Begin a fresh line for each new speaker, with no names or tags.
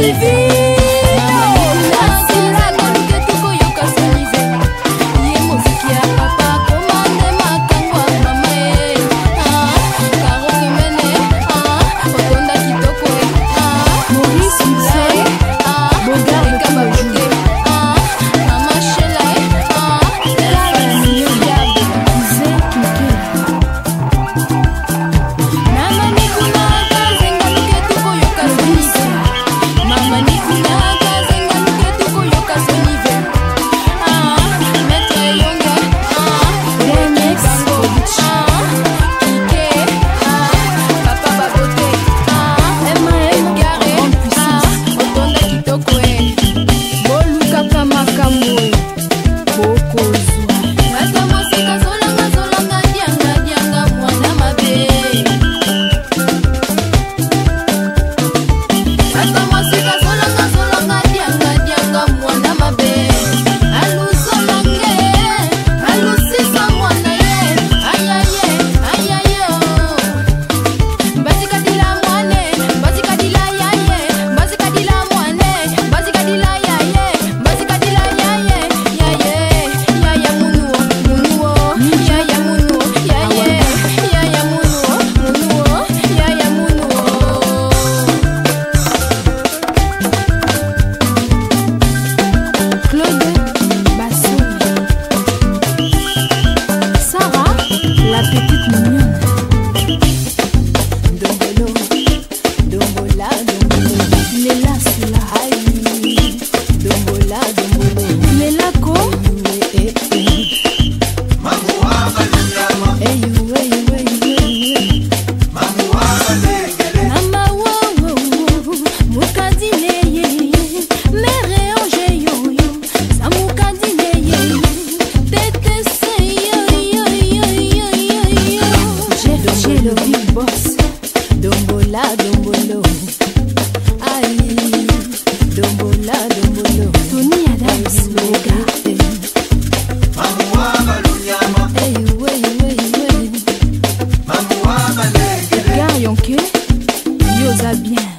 любви.
amor. bien.